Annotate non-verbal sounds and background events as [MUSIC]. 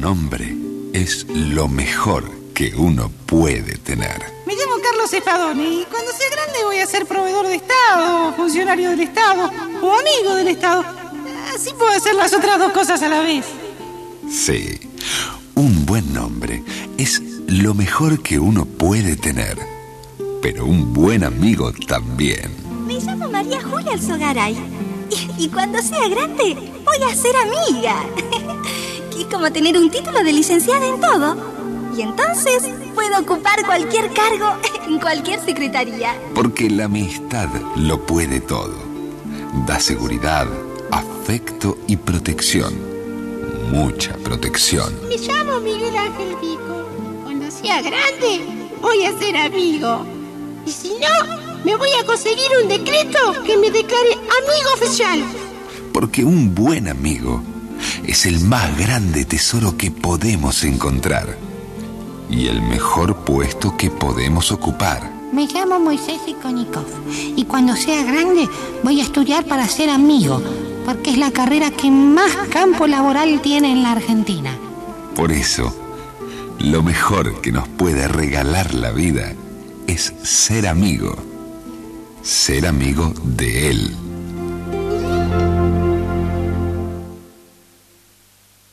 nombre es lo mejor que uno puede tener. Me llamo Carlos Espadoni y cuando sea grande voy a ser proveedor de Estado, funcionario del Estado o amigo del Estado. Así puedo hacer las otras dos cosas a la vez. Sí, un buen nombre es lo mejor que uno puede tener. Pero un buen amigo también. Me llamo María Julia Alzogaray. Y, y cuando sea grande, voy a ser amiga. [LAUGHS] como tener un título de licenciada en todo. Y entonces puedo ocupar cualquier cargo [LAUGHS] en cualquier secretaría. Porque la amistad lo puede todo. Da seguridad, afecto y protección. Mucha protección. Me llamo Miguel Ángel Pico. Cuando sea grande, voy a ser amigo. Y si no, me voy a conseguir un decreto que me declare amigo oficial. Porque un buen amigo es el más grande tesoro que podemos encontrar y el mejor puesto que podemos ocupar. Me llamo Moisés Ikonikov y cuando sea grande voy a estudiar para ser amigo, porque es la carrera que más campo laboral tiene en la Argentina. Por eso, lo mejor que nos puede regalar la vida es ser amigo. Ser amigo de él.